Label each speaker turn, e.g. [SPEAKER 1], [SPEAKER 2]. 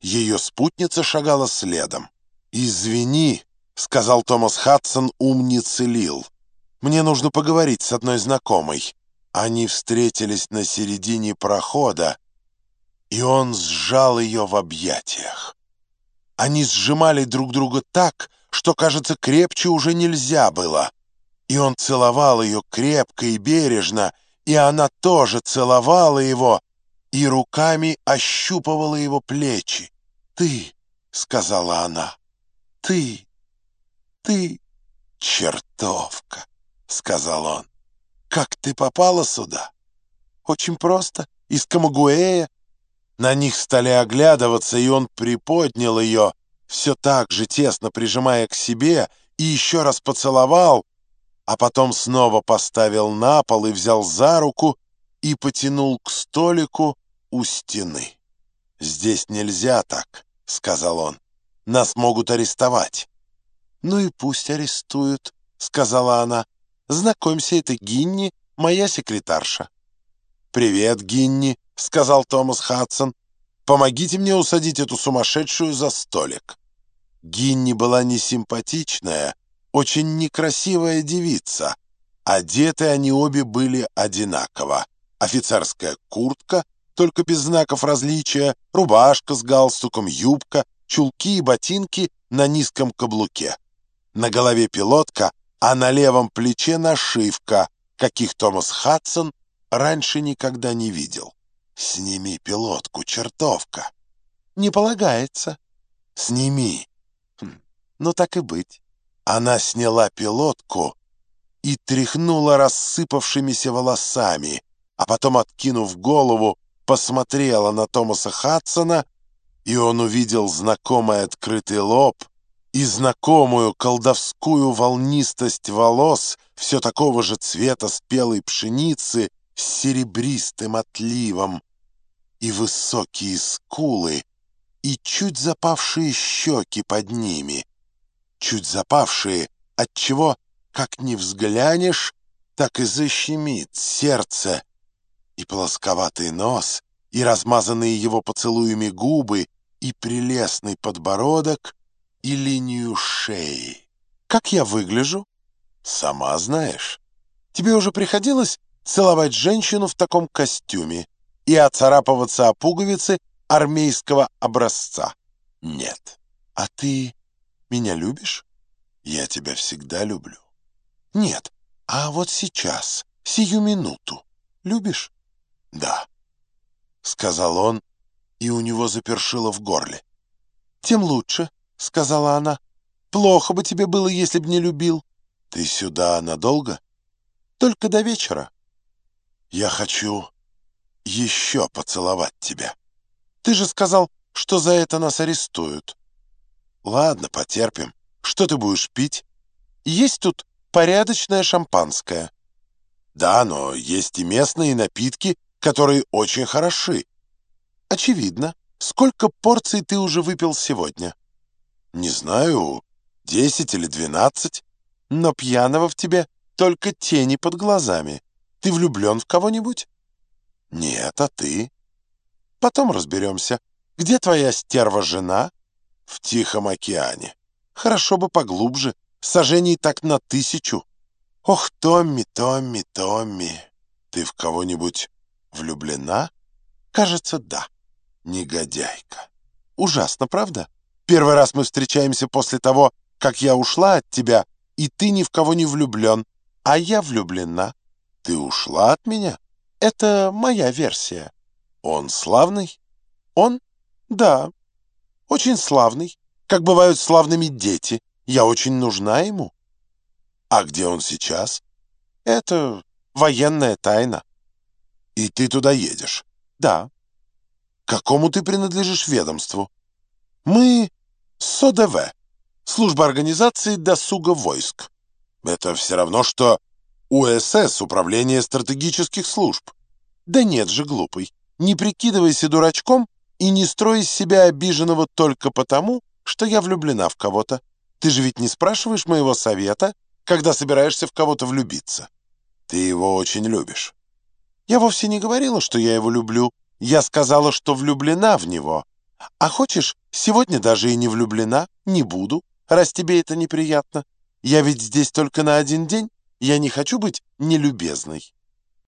[SPEAKER 1] Ее спутница шагала следом. «Извини», — сказал Томас Хадсон умнице Лил. «Мне нужно поговорить с одной знакомой». Они встретились на середине прохода, и он сжал ее в объятиях. Они сжимали друг друга так, что, кажется, крепче уже нельзя было. И он целовал ее крепко и бережно, и она тоже целовала его, и руками ощупывала его плечи. «Ты», — сказала она, — «ты, ты, чертовка», — сказал он. «Как ты попала сюда?» «Очень просто, из Камагуэя». На них стали оглядываться, и он приподнял ее, все так же тесно прижимая к себе, и еще раз поцеловал, а потом снова поставил на пол и взял за руку и потянул к столику у стены. «Здесь нельзя так», — сказал он. «Нас могут арестовать». «Ну и пусть арестуют», — сказала она. «Знакомься, это Гинни, моя секретарша». «Привет, Гинни», — сказал Томас Хадсон. «Помогите мне усадить эту сумасшедшую за столик». Гинни была несимпатичная, очень некрасивая девица. Одеты они обе были одинаково. Офицерская куртка, только без знаков различия, рубашка с галстуком, юбка, чулки и ботинки на низком каблуке. На голове пилотка, а на левом плече нашивка, каких Томас Хадсон раньше никогда не видел. «Сними пилотку, чертовка!» «Не полагается». «Сними». Хм, «Ну так и быть». Она сняла пилотку и тряхнула рассыпавшимися волосами, а потом, откинув голову, посмотрела на Томаса Хадсона, и он увидел знакомый открытый лоб и знакомую колдовскую волнистость волос все такого же цвета спелой пшеницы с серебристым отливом, и высокие скулы, и чуть запавшие щеки под ними, чуть запавшие, отчего, как ни взглянешь, так и защемит сердце, и плосковатый нос, и размазанные его поцелуями губы, и прелестный подбородок, и линию шеи. Как я выгляжу? Сама знаешь. Тебе уже приходилось целовать женщину в таком костюме и оцарапываться о пуговицы армейского образца? Нет. А ты меня любишь? Я тебя всегда люблю. Нет, а вот сейчас, сию минуту, любишь? «Да», — сказал он, и у него запершило в горле. «Тем лучше», — сказала она. «Плохо бы тебе было, если б не любил». «Ты сюда надолго?» «Только до вечера». «Я хочу еще поцеловать тебя». «Ты же сказал, что за это нас арестуют». «Ладно, потерпим. Что ты будешь пить?» «Есть тут порядочное шампанское». «Да, но есть и местные напитки, которые очень хороши. Очевидно. Сколько порций ты уже выпил сегодня? Не знаю, десять или двенадцать. Но пьяного в тебе только тени под глазами. Ты влюблен в кого-нибудь? Нет, а ты? Потом разберемся. Где твоя стерва-жена? В Тихом океане. Хорошо бы поглубже. Сожжений так на тысячу. Ох, Томми, Томми, Томми. Ты в кого-нибудь Влюблена? Кажется, да. Негодяйка. Ужасно, правда? Первый раз мы встречаемся после того, как я ушла от тебя, и ты ни в кого не влюблен, а я влюблена. Ты ушла от меня? Это моя версия. Он славный? Он? Да. Очень славный. Как бывают славными дети. Я очень нужна ему. А где он сейчас? Это военная тайна. «И ты туда едешь?» «Да». «Какому ты принадлежишь ведомству?» «Мы СОДВ, служба организации досуга войск. Это все равно, что УСС, Управление стратегических служб». «Да нет же, глупый, не прикидывайся дурачком и не строй из себя обиженного только потому, что я влюблена в кого-то. Ты же ведь не спрашиваешь моего совета, когда собираешься в кого-то влюбиться. Ты его очень любишь». Я вовсе не говорила, что я его люблю. Я сказала, что влюблена в него. А хочешь, сегодня даже и не влюблена, не буду, раз тебе это неприятно. Я ведь здесь только на один день, я не хочу быть нелюбезной».